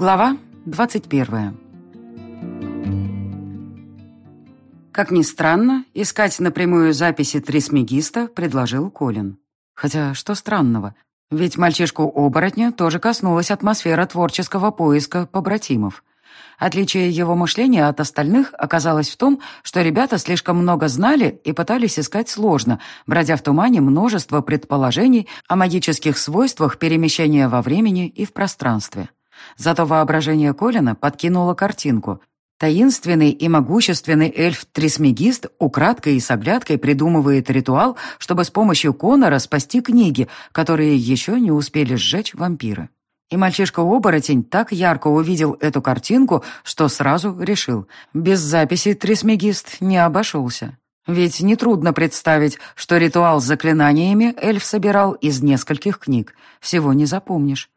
Глава 21. Как ни странно, искать напрямую записи Трисмегиста предложил Колин. Хотя что странного, ведь мальчишку-оборотня тоже коснулась атмосфера творческого поиска побратимов. Отличие его мышления от остальных оказалось в том, что ребята слишком много знали и пытались искать сложно, бродя в тумане множество предположений о магических свойствах перемещения во времени и в пространстве. Зато воображение Колина подкинуло картинку. Таинственный и могущественный эльф-трисмегист украдкой и с оглядкой придумывает ритуал, чтобы с помощью Конора спасти книги, которые еще не успели сжечь вампиры. И мальчишка-оборотень так ярко увидел эту картинку, что сразу решил, без записи трисмегист не обошелся. Ведь нетрудно представить, что ритуал с заклинаниями эльф собирал из нескольких книг. Всего не запомнишь.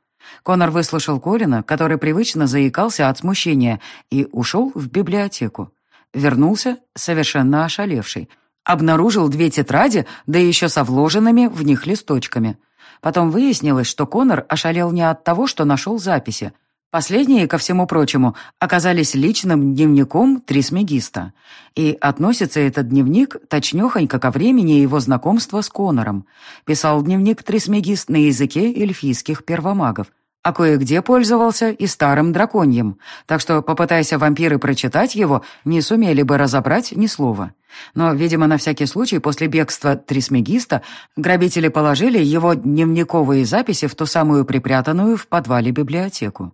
Конор выслушал Колина, который привычно заикался от смущения, и ушел в библиотеку. Вернулся, совершенно ошалевший. Обнаружил две тетради, да еще со вложенными в них листочками — Потом выяснилось, что Конор ошалел не от того, что нашел записи. Последние, ко всему прочему, оказались личным дневником Трисмегиста. И относится этот дневник точнёхонько ко времени его знакомства с Конором. Писал дневник Трисмегист на языке эльфийских первомагов – а кое-где пользовался и старым драконьем, так что, попытайся вампиры прочитать его, не сумели бы разобрать ни слова. Но, видимо, на всякий случай после бегства Трисмегиста грабители положили его дневниковые записи в ту самую припрятанную в подвале библиотеку.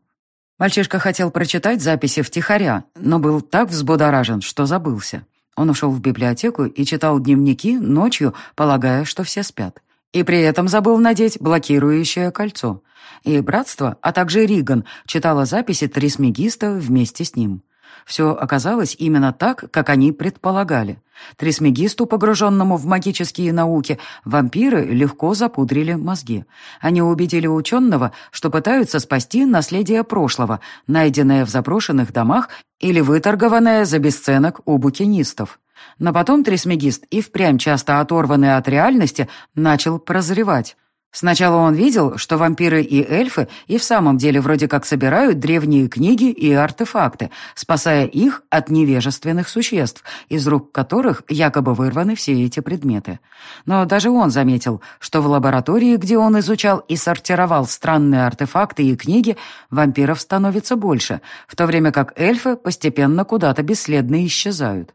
Мальчишка хотел прочитать записи втихаря, но был так взбудоражен, что забылся. Он ушел в библиотеку и читал дневники ночью, полагая, что все спят. И при этом забыл надеть блокирующее кольцо. И братство, а также Риган, читала записи Трисмегиста вместе с ним. Все оказалось именно так, как они предполагали. Трисмегисту, погруженному в магические науки, вампиры легко запудрили мозги. Они убедили ученого, что пытаются спасти наследие прошлого, найденное в заброшенных домах или выторгованное за бесценок у букинистов. Но потом трисмегист, и впрямь часто оторванный от реальности, начал прозревать. Сначала он видел, что вампиры и эльфы и в самом деле вроде как собирают древние книги и артефакты, спасая их от невежественных существ, из рук которых якобы вырваны все эти предметы. Но даже он заметил, что в лаборатории, где он изучал и сортировал странные артефакты и книги, вампиров становится больше, в то время как эльфы постепенно куда-то бесследно исчезают.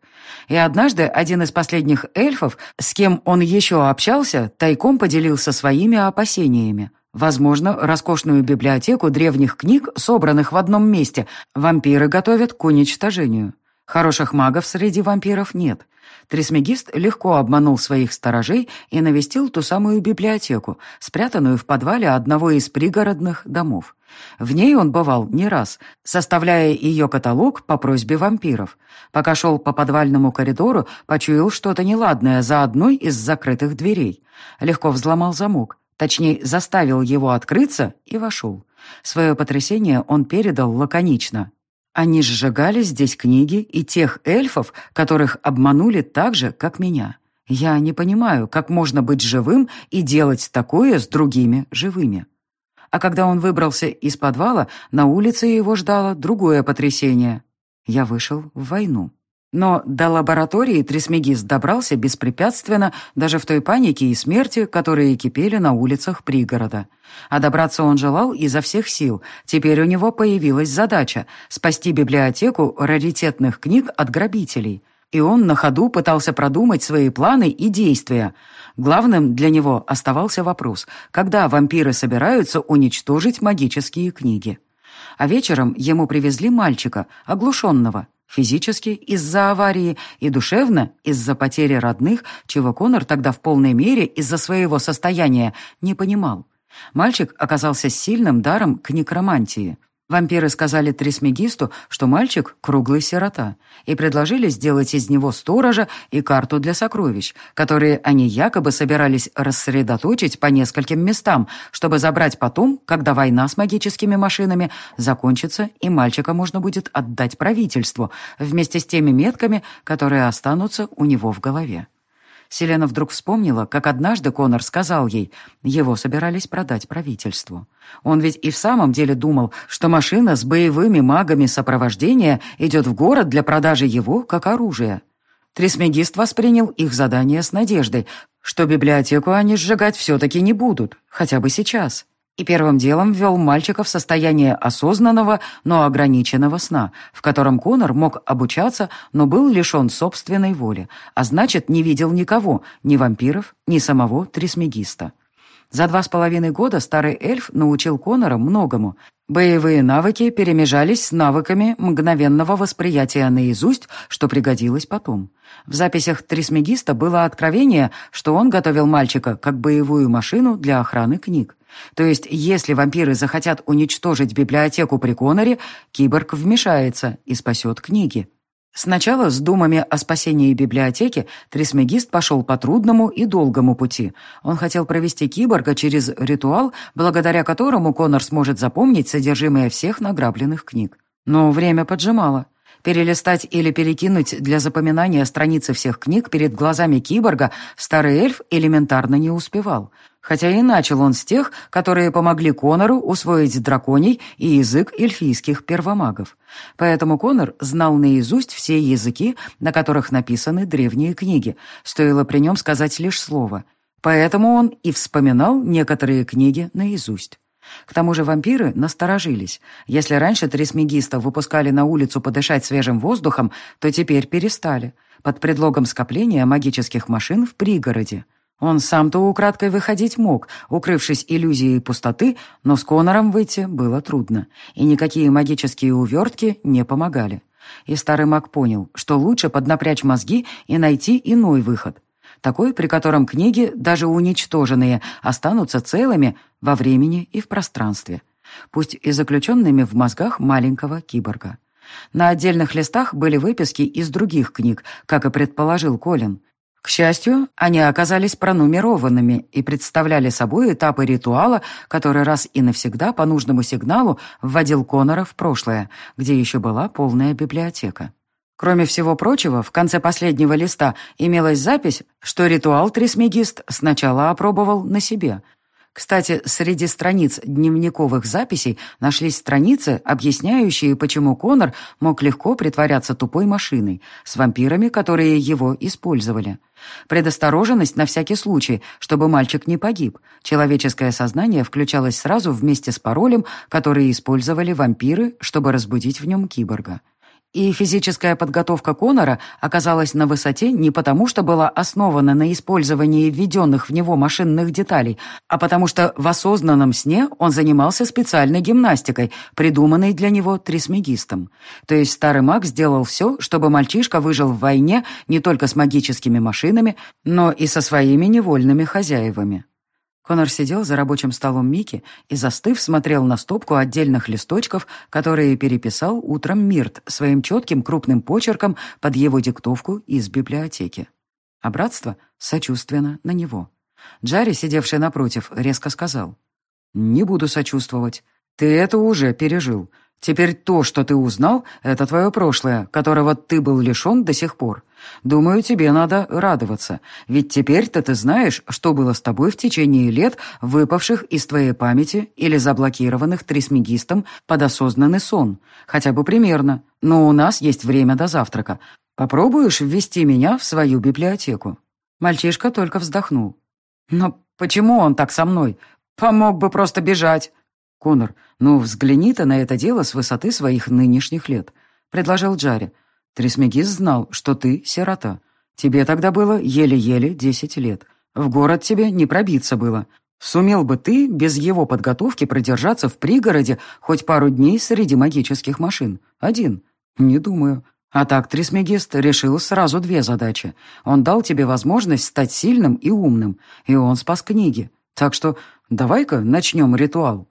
И однажды один из последних эльфов, с кем он еще общался, тайком поделился своими опасениями. Возможно, роскошную библиотеку древних книг, собранных в одном месте, вампиры готовят к уничтожению. Хороших магов среди вампиров нет. Трисмегист легко обманул своих сторожей и навестил ту самую библиотеку, спрятанную в подвале одного из пригородных домов. В ней он бывал не раз, составляя ее каталог по просьбе вампиров. Пока шел по подвальному коридору, почуял что-то неладное за одной из закрытых дверей. Легко взломал замок, точнее, заставил его открыться и вошел. Свое потрясение он передал лаконично. Они сжигали здесь книги и тех эльфов, которых обманули так же, как меня. Я не понимаю, как можно быть живым и делать такое с другими живыми. А когда он выбрался из подвала, на улице его ждало другое потрясение. Я вышел в войну. Но до лаборатории Трисмегист добрался беспрепятственно даже в той панике и смерти, которые кипели на улицах пригорода. А добраться он желал изо всех сил. Теперь у него появилась задача — спасти библиотеку раритетных книг от грабителей. И он на ходу пытался продумать свои планы и действия. Главным для него оставался вопрос, когда вампиры собираются уничтожить магические книги. А вечером ему привезли мальчика, оглушенного, Физически из-за аварии и душевно из-за потери родных, чего Конор тогда в полной мере из-за своего состояния не понимал. Мальчик оказался сильным даром к некромантии. Вампиры сказали Трисмегисту, что мальчик — круглый сирота, и предложили сделать из него сторожа и карту для сокровищ, которые они якобы собирались рассредоточить по нескольким местам, чтобы забрать потом, когда война с магическими машинами закончится, и мальчика можно будет отдать правительству вместе с теми метками, которые останутся у него в голове. Селена вдруг вспомнила, как однажды Конор сказал ей, его собирались продать правительству. Он ведь и в самом деле думал, что машина с боевыми магами сопровождения идет в город для продажи его как оружия. Трисмегист воспринял их задание с надеждой, что библиотеку они сжигать все-таки не будут, хотя бы сейчас и первым делом ввел мальчика в состояние осознанного, но ограниченного сна, в котором Конор мог обучаться, но был лишен собственной воли, а значит, не видел никого, ни вампиров, ни самого Трисмегиста. За два с половиной года старый эльф научил Конора многому. Боевые навыки перемежались с навыками мгновенного восприятия наизусть, что пригодилось потом. В записях Трисмегиста было откровение, что он готовил мальчика как боевую машину для охраны книг. То есть, если вампиры захотят уничтожить библиотеку при Коноре, киборг вмешается и спасет книги. Сначала с думами о спасении библиотеки Трисмегист пошел по трудному и долгому пути. Он хотел провести киборга через ритуал, благодаря которому Конор сможет запомнить содержимое всех награбленных книг. Но время поджимало. Перелистать или перекинуть для запоминания страницы всех книг перед глазами киборга старый эльф элементарно не успевал хотя и начал он с тех, которые помогли Конору усвоить драконий и язык эльфийских первомагов. Поэтому Конор знал наизусть все языки, на которых написаны древние книги, стоило при нем сказать лишь слово. Поэтому он и вспоминал некоторые книги наизусть. К тому же вампиры насторожились. Если раньше трисмегиста выпускали на улицу подышать свежим воздухом, то теперь перестали, под предлогом скопления магических машин в пригороде. Он сам-то украдкой выходить мог, укрывшись иллюзией пустоты, но с Конором выйти было трудно, и никакие магические увертки не помогали. И старый маг понял, что лучше поднапрячь мозги и найти иной выход. Такой, при котором книги, даже уничтоженные, останутся целыми во времени и в пространстве. Пусть и заключенными в мозгах маленького киборга. На отдельных листах были выписки из других книг, как и предположил Колин. К счастью, они оказались пронумерованными и представляли собой этапы ритуала, который раз и навсегда по нужному сигналу вводил Конора в прошлое, где еще была полная библиотека. Кроме всего прочего, в конце последнего листа имелась запись, что ритуал Трисмегист сначала опробовал на себе – кстати, среди страниц дневниковых записей нашлись страницы, объясняющие, почему Конор мог легко притворяться тупой машиной с вампирами, которые его использовали. Предостороженность на всякий случай, чтобы мальчик не погиб. Человеческое сознание включалось сразу вместе с паролем, который использовали вампиры, чтобы разбудить в нем киборга. И физическая подготовка Конора оказалась на высоте не потому, что была основана на использовании введенных в него машинных деталей, а потому что в осознанном сне он занимался специальной гимнастикой, придуманной для него трисмегистом. То есть старый маг сделал все, чтобы мальчишка выжил в войне не только с магическими машинами, но и со своими невольными хозяевами. Конор сидел за рабочим столом Мики и, застыв, смотрел на стопку отдельных листочков, которые переписал утром Мирт своим четким крупным почерком под его диктовку из библиотеки. А братство сочувственно на него. Джарри, сидевший напротив, резко сказал. «Не буду сочувствовать. Ты это уже пережил. Теперь то, что ты узнал, это твое прошлое, которого ты был лишен до сих пор. Думаю, тебе надо радоваться, ведь теперь-то ты знаешь, что было с тобой в течение лет, выпавших из твоей памяти или заблокированных трисмегистом под осознанный сон, хотя бы примерно. Но у нас есть время до завтрака. Попробуешь ввести меня в свою библиотеку?» Мальчишка только вздохнул. «Но почему он так со мной? Помог бы просто бежать». «Конор, ну взгляни ты на это дело с высоты своих нынешних лет», — предложил Джарри. «Трисмегис знал, что ты сирота. Тебе тогда было еле-еле десять лет. В город тебе не пробиться было. Сумел бы ты без его подготовки продержаться в пригороде хоть пару дней среди магических машин? Один? Не думаю. А так Трисмегист решил сразу две задачи. Он дал тебе возможность стать сильным и умным, и он спас книги. Так что давай-ка начнем ритуал».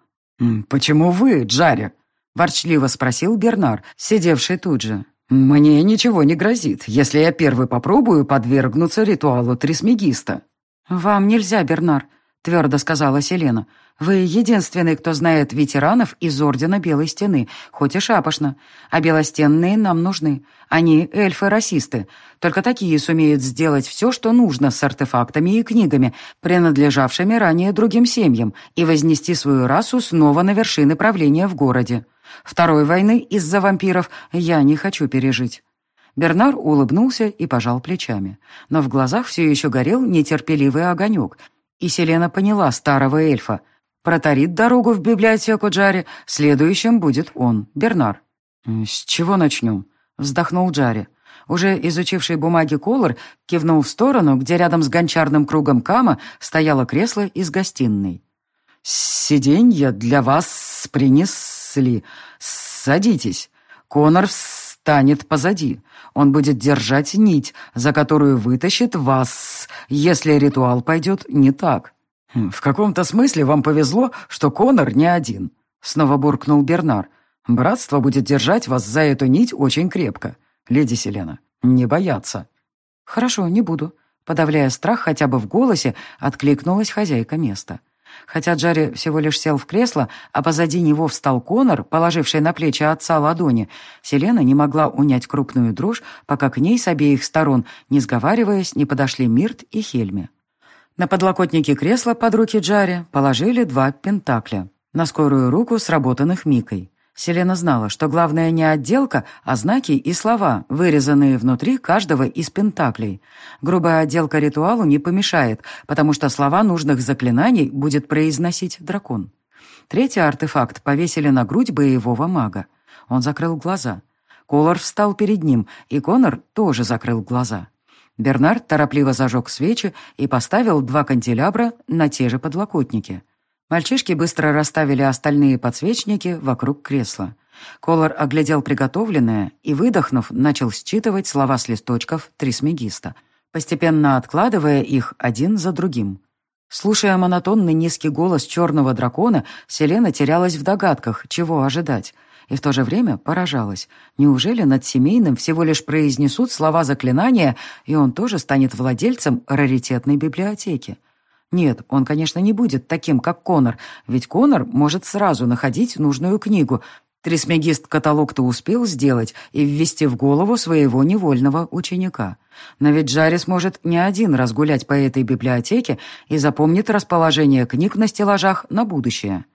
«Почему вы, Джарри?» — ворчливо спросил Бернар, сидевший тут же. «Мне ничего не грозит, если я первый попробую подвергнуться ритуалу трисмегиста». «Вам нельзя, Бернар», — твердо сказала Селена. «Вы единственный, кто знает ветеранов из Ордена Белой Стены, хоть и шапошно. А белостенные нам нужны. Они эльфы-расисты. Только такие сумеют сделать все, что нужно с артефактами и книгами, принадлежавшими ранее другим семьям, и вознести свою расу снова на вершины правления в городе. Второй войны из-за вампиров я не хочу пережить». Бернар улыбнулся и пожал плечами. Но в глазах все еще горел нетерпеливый огонек, и Селена поняла старого эльфа. Протарит дорогу в библиотеку Джари, следующим будет он, Бернар. «С чего начнем?» — вздохнул Джари. Уже изучивший бумаги Колор кивнул в сторону, где рядом с гончарным кругом Кама стояло кресло из гостиной. «Сиденья для вас принесли. Садитесь. Конор встанет позади. Он будет держать нить, за которую вытащит вас, если ритуал пойдет не так. «В каком-то смысле вам повезло, что Конор не один», — снова буркнул Бернар. «Братство будет держать вас за эту нить очень крепко. Леди Селена, не бояться». «Хорошо, не буду», — подавляя страх хотя бы в голосе, откликнулась хозяйка места. Хотя Джарри всего лишь сел в кресло, а позади него встал Конор, положивший на плечи отца ладони, Селена не могла унять крупную дрожь, пока к ней с обеих сторон, не сговариваясь, не подошли Мирт и Хельми. На подлокотнике кресла под руки Джарри положили два пентакля, на скорую руку сработанных Микой. Селена знала, что главное не отделка, а знаки и слова, вырезанные внутри каждого из пентаклей. Грубая отделка ритуалу не помешает, потому что слова нужных заклинаний будет произносить дракон. Третий артефакт повесили на грудь боевого мага. Он закрыл глаза. Колор встал перед ним, и Конор тоже закрыл глаза. Бернард торопливо зажег свечи и поставил два канделябра на те же подлокотники. Мальчишки быстро расставили остальные подсвечники вокруг кресла. Колор оглядел приготовленное и, выдохнув, начал считывать слова с листочков трисмегиста, постепенно откладывая их один за другим. Слушая монотонный низкий голос черного дракона, Селена терялась в догадках, чего ожидать, и в то же время поражалась. Неужели над семейным всего лишь произнесут слова заклинания, и он тоже станет владельцем раритетной библиотеки? Нет, он, конечно, не будет таким, как Конор, ведь Конор может сразу находить нужную книгу. Трисмегист каталог-то успел сделать и ввести в голову своего невольного ученика. Но ведь Джарис может не один раз гулять по этой библиотеке и запомнит расположение книг на стеллажах на будущее.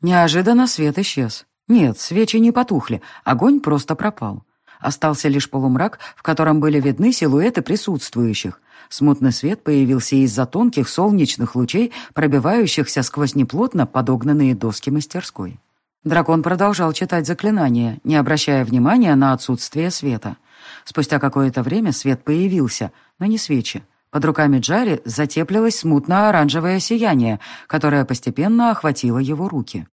Неожиданно свет исчез. Нет, свечи не потухли, огонь просто пропал. Остался лишь полумрак, в котором были видны силуэты присутствующих. Смутный свет появился из-за тонких солнечных лучей, пробивающихся сквозь неплотно подогнанные доски мастерской. Дракон продолжал читать заклинания, не обращая внимания на отсутствие света. Спустя какое-то время свет появился, но не свечи. Под руками Джари затеплилось смутно-оранжевое сияние, которое постепенно охватило его руки.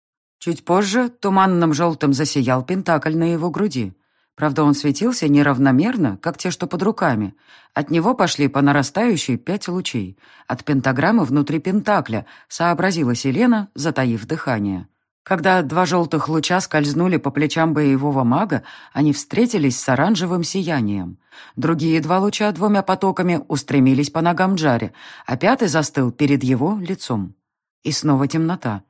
Чуть позже туманным желтым засиял пентакль на его груди. Правда, он светился неравномерно, как те, что под руками. От него пошли по нарастающей пять лучей. От пентаграммы внутри пентакля, сообразила Селена, затаив дыхание. Когда два желтых луча скользнули по плечам боевого мага, они встретились с оранжевым сиянием. Другие два луча двумя потоками устремились по ногам Джаре, а пятый застыл перед его лицом. И снова темнота.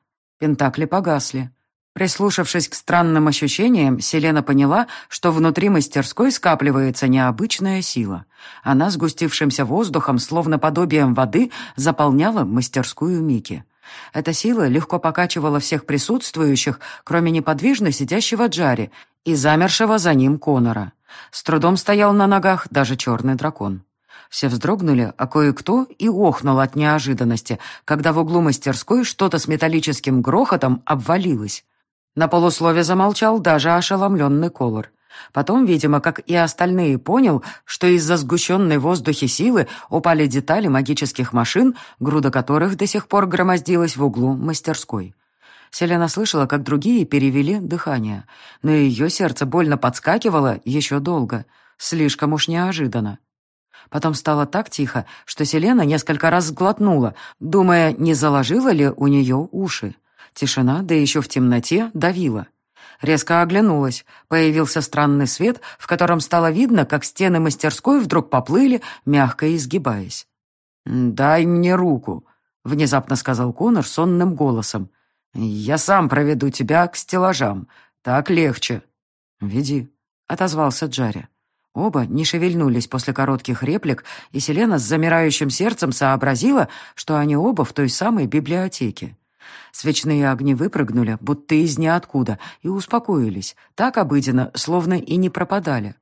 Пентакли погасли. Прислушавшись к странным ощущениям, Селена поняла, что внутри мастерской скапливается необычная сила. Она сгустившимся воздухом, словно подобием воды, заполняла мастерскую Мики. Эта сила легко покачивала всех присутствующих, кроме неподвижно сидящего Джари и замершего за ним Конора. С трудом стоял на ногах даже черный дракон. Все вздрогнули, а кое-кто и охнул от неожиданности, когда в углу мастерской что-то с металлическим грохотом обвалилось. На полуслове замолчал даже ошеломленный Колор. Потом, видимо, как и остальные, понял, что из-за сгущенной в воздухе силы упали детали магических машин, груда которых до сих пор громоздилась в углу мастерской. Селена слышала, как другие перевели дыхание, но ее сердце больно подскакивало еще долго, слишком уж неожиданно. Потом стало так тихо, что Селена несколько раз сглотнула, думая, не заложила ли у нее уши. Тишина, да еще в темноте, давила. Резко оглянулась. Появился странный свет, в котором стало видно, как стены мастерской вдруг поплыли, мягко изгибаясь. «Дай мне руку», — внезапно сказал Конор сонным голосом. «Я сам проведу тебя к стеллажам. Так легче». «Веди», — отозвался Джарри. Оба не шевельнулись после коротких реплик, и Селена с замирающим сердцем сообразила, что они оба в той самой библиотеке. Свечные огни выпрыгнули, будто из ниоткуда, и успокоились, так обыденно, словно и не пропадали.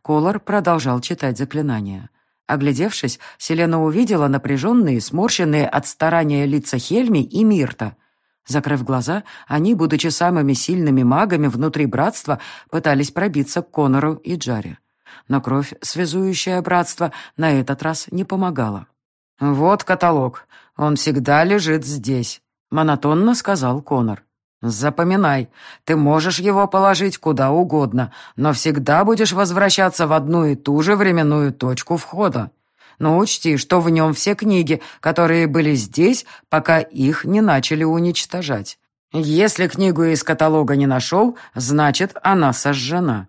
Колор продолжал читать заклинания. Оглядевшись, Селена увидела напряженные, сморщенные от старания лица Хельми и Мирта. Закрыв глаза, они, будучи самыми сильными магами внутри братства, пытались пробиться к Конору и Джаре. Но кровь, связующая братство, на этот раз не помогала. «Вот каталог. Он всегда лежит здесь», — монотонно сказал Конор. «Запоминай, ты можешь его положить куда угодно, но всегда будешь возвращаться в одну и ту же временную точку входа. Но учти, что в нем все книги, которые были здесь, пока их не начали уничтожать. Если книгу из каталога не нашел, значит, она сожжена».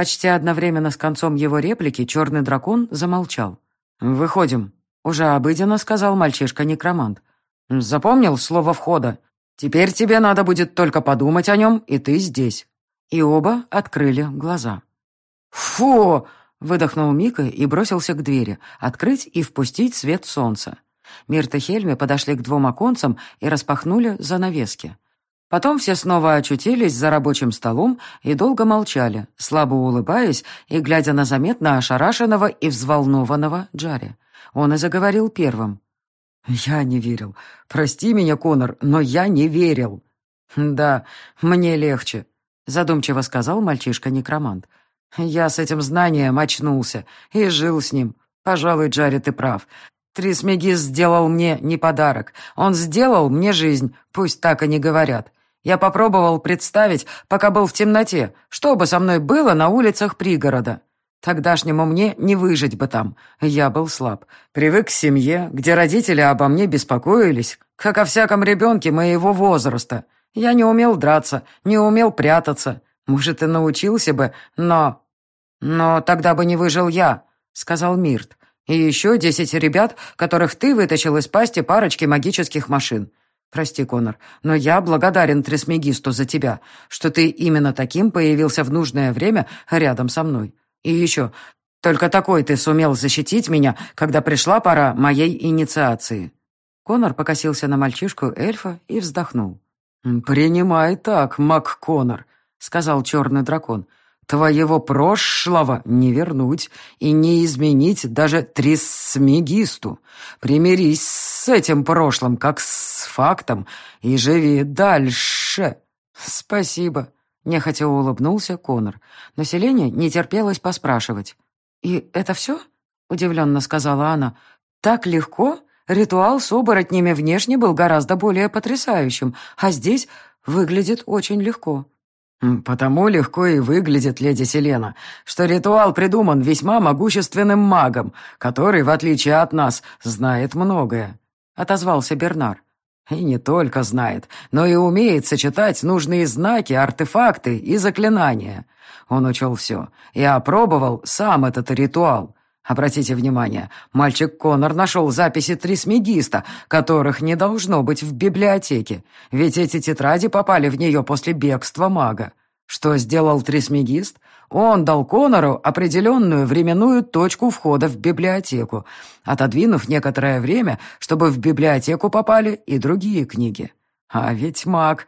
Почти одновременно с концом его реплики черный дракон замолчал. «Выходим», — уже обыденно сказал мальчишка-некромант. «Запомнил слово входа? Теперь тебе надо будет только подумать о нем, и ты здесь». И оба открыли глаза. «Фу!» — выдохнул Мика и бросился к двери, открыть и впустить свет солнца. Мирт и Хельми подошли к двум оконцам и распахнули занавески. Потом все снова очутились за рабочим столом и долго молчали, слабо улыбаясь и глядя на заметно ошарашенного и взволнованного Джари. Он и заговорил первым. «Я не верил. Прости меня, Конор, но я не верил». «Да, мне легче», — задумчиво сказал мальчишка-некромант. «Я с этим знанием очнулся и жил с ним. Пожалуй, Джарри, ты прав. Трисмегис сделал мне не подарок. Он сделал мне жизнь, пусть так и не говорят. Я попробовал представить, пока был в темноте, что бы со мной было на улицах пригорода. Тогдашнему мне не выжить бы там. Я был слаб. Привык к семье, где родители обо мне беспокоились, как о всяком ребенке моего возраста. Я не умел драться, не умел прятаться. Может, и научился бы, но... Но тогда бы не выжил я, сказал Мирт. И еще десять ребят, которых ты вытащил из пасти парочки магических машин. «Прости, Конор, но я благодарен Тресмегисту за тебя, что ты именно таким появился в нужное время рядом со мной. И еще, только такой ты сумел защитить меня, когда пришла пора моей инициации». Конор покосился на мальчишку эльфа и вздохнул. «Принимай так, Мак Конор», — сказал черный дракон. Твоего прошлого не вернуть и не изменить даже трисмегисту. Примирись с этим прошлым, как с фактом, и живи дальше. Спасибо. Нехотя улыбнулся Конор. Население не терпелось поспрашивать. «И это все?» — удивленно сказала она. «Так легко? Ритуал с оборотнями внешне был гораздо более потрясающим, а здесь выглядит очень легко». «Потому легко и выглядит леди Селена, что ритуал придуман весьма могущественным магом, который, в отличие от нас, знает многое», — отозвался Бернар. «И не только знает, но и умеет сочетать нужные знаки, артефакты и заклинания. Он учел все и опробовал сам этот ритуал. Обратите внимание, мальчик Конор нашел записи Трисмегиста, которых не должно быть в библиотеке, ведь эти тетради попали в нее после бегства мага. Что сделал Трисмегист? Он дал Конору определенную временную точку входа в библиотеку, отодвинув некоторое время, чтобы в библиотеку попали и другие книги. А ведь маг...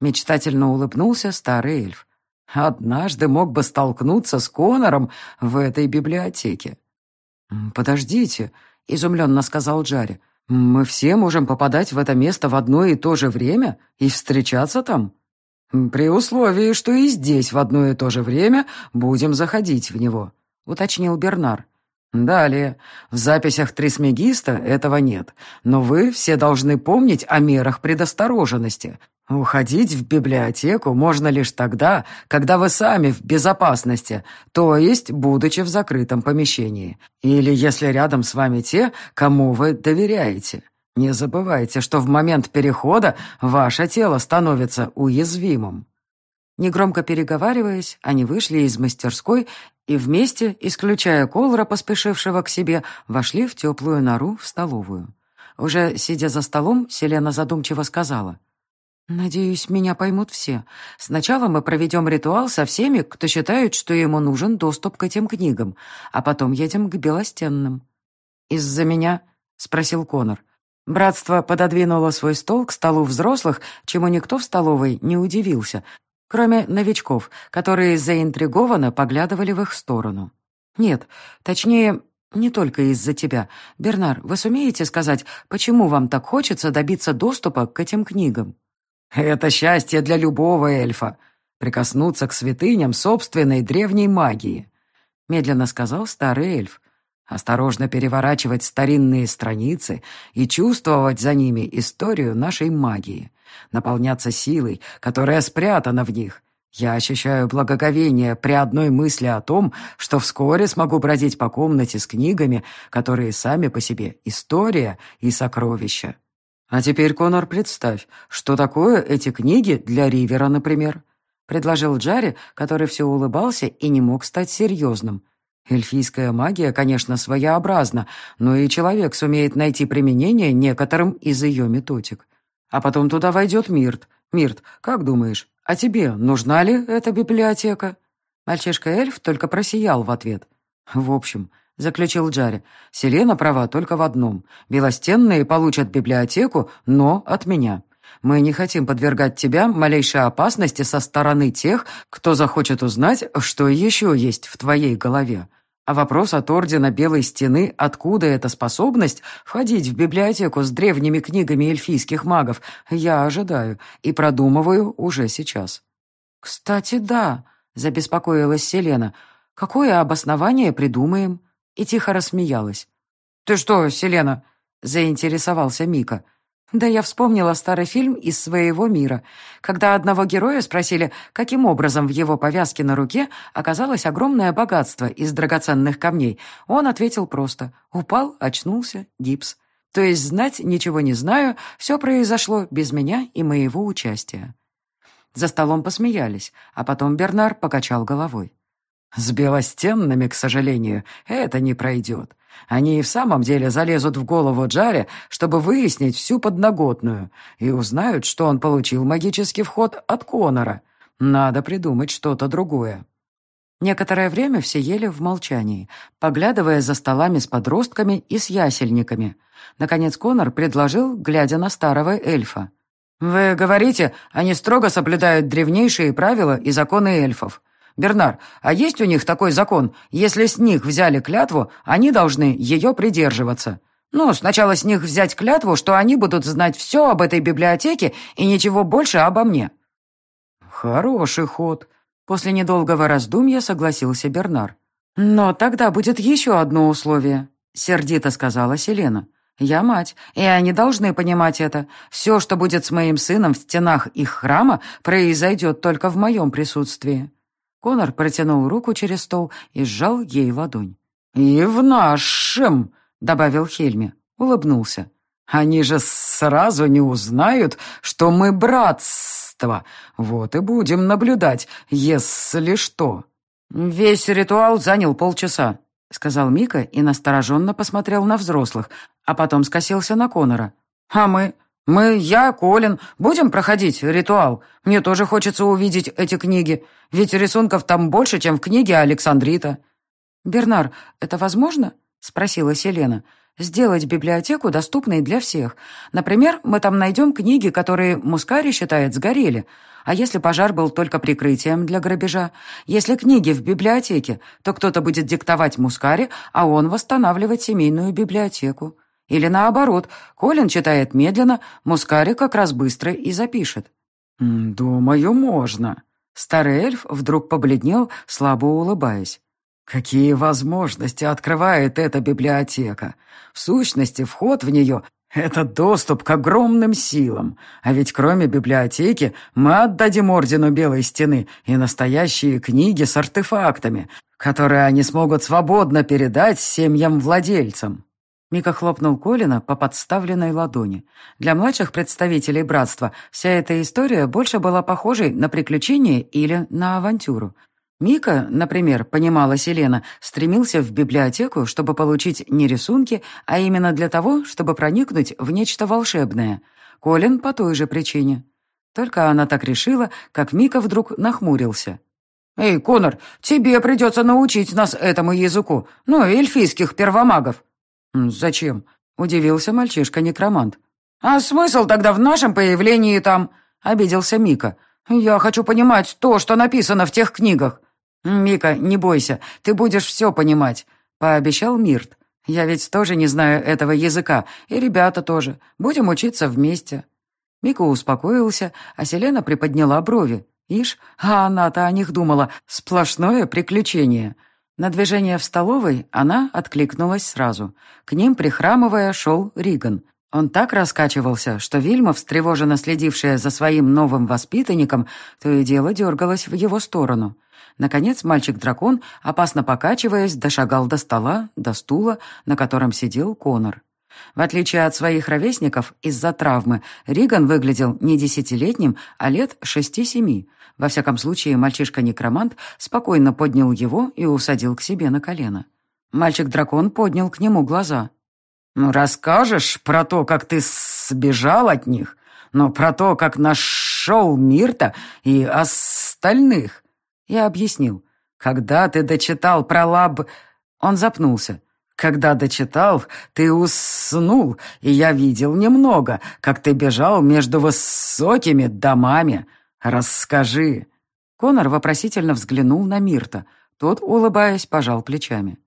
Мечтательно улыбнулся старый эльф. Однажды мог бы столкнуться с Конором в этой библиотеке. «Подождите», — изумленно сказал Джарри. «Мы все можем попадать в это место в одно и то же время и встречаться там?» «При условии, что и здесь в одно и то же время будем заходить в него», — уточнил Бернар. «Далее. В записях Трисмегиста этого нет, но вы все должны помнить о мерах предосторожности, Уходить в библиотеку можно лишь тогда, когда вы сами в безопасности, то есть будучи в закрытом помещении, или если рядом с вами те, кому вы доверяете. Не забывайте, что в момент перехода ваше тело становится уязвимым. Негромко переговариваясь, они вышли из мастерской и вместе, исключая Колора, поспешившего к себе, вошли в теплую нору в столовую. Уже сидя за столом, Селена задумчиво сказала. «Надеюсь, меня поймут все. Сначала мы проведем ритуал со всеми, кто считает, что ему нужен доступ к этим книгам, а потом едем к Белостенным». «Из-за меня?» — спросил Конор. Братство пододвинуло свой стол к столу взрослых, чему никто в столовой не удивился, кроме новичков, которые заинтригованно поглядывали в их сторону. «Нет, точнее, не только из-за тебя. Бернар, вы сумеете сказать, почему вам так хочется добиться доступа к этим книгам?» «Это счастье для любого эльфа — прикоснуться к святыням собственной древней магии», — медленно сказал старый эльф. «Осторожно переворачивать старинные страницы и чувствовать за ними историю нашей магии, наполняться силой, которая спрятана в них, я ощущаю благоговение при одной мысли о том, что вскоре смогу бродить по комнате с книгами, которые сами по себе история и сокровища. А теперь, Конор, представь, что такое эти книги для Ривера, например, предложил Джарри, который все улыбался и не мог стать серьезным. Эльфийская магия, конечно, своеобразна, но и человек сумеет найти применение некоторым из ее методик. А потом туда войдет Мирт. Мирт, как думаешь, «А тебе нужна ли эта библиотека?» Мальчишка-эльф только просиял в ответ. «В общем», — заключил Джарри, — «Селена права только в одном. Белостенные получат библиотеку, но от меня. Мы не хотим подвергать тебя малейшей опасности со стороны тех, кто захочет узнать, что еще есть в твоей голове. А вопрос от Ордена Белой Стены, откуда эта способность входить в библиотеку с древними книгами эльфийских магов, я ожидаю и продумываю уже сейчас. «Кстати, да», — забеспокоилась Селена, — «какое обоснование придумаем?» И тихо рассмеялась. «Ты что, Селена?» — заинтересовался Мика. Да я вспомнила старый фильм из своего мира, когда одного героя спросили, каким образом в его повязке на руке оказалось огромное богатство из драгоценных камней. Он ответил просто «Упал, очнулся, гипс». То есть знать ничего не знаю, все произошло без меня и моего участия. За столом посмеялись, а потом Бернар покачал головой. «С белостенными, к сожалению, это не пройдет. Они и в самом деле залезут в голову Джаре, чтобы выяснить всю подноготную, и узнают, что он получил магический вход от Конора. Надо придумать что-то другое. Некоторое время все ели в молчании, поглядывая за столами с подростками и с ясельниками. Наконец Конор предложил, глядя на старого эльфа. «Вы говорите, они строго соблюдают древнейшие правила и законы эльфов. Бернар, а есть у них такой закон? Если с них взяли клятву, они должны ее придерживаться. Ну, сначала с них взять клятву, что они будут знать все об этой библиотеке и ничего больше обо мне». «Хороший ход», — после недолгого раздумья согласился Бернар. «Но тогда будет еще одно условие», — сердито сказала Селена. «Я мать, и они должны понимать это. Все, что будет с моим сыном в стенах их храма, произойдет только в моем присутствии». Конор протянул руку через стол и сжал ей ладонь. «И в нашем!» — добавил Хельми. Улыбнулся. «Они же сразу не узнают, что мы братство. Вот и будем наблюдать, если что». «Весь ритуал занял полчаса», — сказал Мика и настороженно посмотрел на взрослых, а потом скосился на Конора. «А мы? «Мы, я, Колин, будем проходить ритуал. Мне тоже хочется увидеть эти книги, ведь рисунков там больше, чем в книге Александрита». «Бернар, это возможно?» — спросила Селена. «Сделать библиотеку доступной для всех. Например, мы там найдем книги, которые Мускари считает сгорели. А если пожар был только прикрытием для грабежа? Если книги в библиотеке, то кто-то будет диктовать Мускари, а он восстанавливать семейную библиотеку». Или наоборот, Колин читает медленно, Мускари как раз быстро и запишет. «Думаю, можно». Старый эльф вдруг побледнел, слабо улыбаясь. «Какие возможности открывает эта библиотека? В сущности, вход в нее — это доступ к огромным силам. А ведь кроме библиотеки мы отдадим Ордену Белой Стены и настоящие книги с артефактами, которые они смогут свободно передать семьям-владельцам». Мика хлопнул Колина по подставленной ладони. Для младших представителей братства вся эта история больше была похожей на приключение или на авантюру. Мика, например, понимала Селена, стремился в библиотеку, чтобы получить не рисунки, а именно для того, чтобы проникнуть в нечто волшебное. Колин по той же причине. Только она так решила, как Мика вдруг нахмурился. «Эй, Конор, тебе придется научить нас этому языку, ну, эльфийских первомагов». «Зачем?» — удивился мальчишка-некромант. «А смысл тогда в нашем появлении там?» — обиделся Мика. «Я хочу понимать то, что написано в тех книгах». «Мика, не бойся, ты будешь все понимать», — пообещал Мирт. «Я ведь тоже не знаю этого языка, и ребята тоже. Будем учиться вместе». Мика успокоился, а Селена приподняла брови. Ишь, а она-то о них думала. Сплошное приключение. На движение в столовой она откликнулась сразу. К ним, прихрамывая, шел Риган. Он так раскачивался, что Вильма, встревоженно следившая за своим новым воспитанником, то и дело дергалась в его сторону. Наконец мальчик-дракон, опасно покачиваясь, дошагал до стола, до стула, на котором сидел Конор. В отличие от своих ровесников, из-за травмы Риган выглядел не десятилетним, а лет шести-семи. Во всяком случае, мальчишка-некромант спокойно поднял его и усадил к себе на колено. Мальчик-дракон поднял к нему глаза. «Ну, расскажешь про то, как ты сбежал от них, но про то, как нашел Мирта и остальных?» Я объяснил. «Когда ты дочитал про лаб...» Он запнулся. Когда дочитал, ты уснул, и я видел немного, как ты бежал между высокими домами. Расскажи». Конор вопросительно взглянул на Мирта. Тот, улыбаясь, пожал плечами.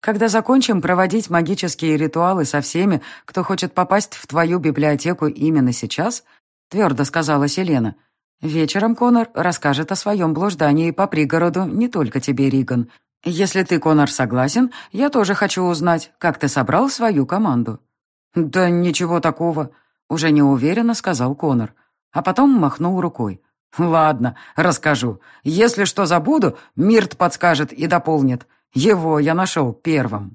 «Когда закончим проводить магические ритуалы со всеми, кто хочет попасть в твою библиотеку именно сейчас», твердо сказала Селена, «вечером Конор расскажет о своем блуждании по пригороду не только тебе, Риган. «Если ты, Конор, согласен, я тоже хочу узнать, как ты собрал свою команду». «Да ничего такого», — уже неуверенно сказал Конор, а потом махнул рукой. «Ладно, расскажу. Если что забуду, Мирт подскажет и дополнит. Его я нашел первым».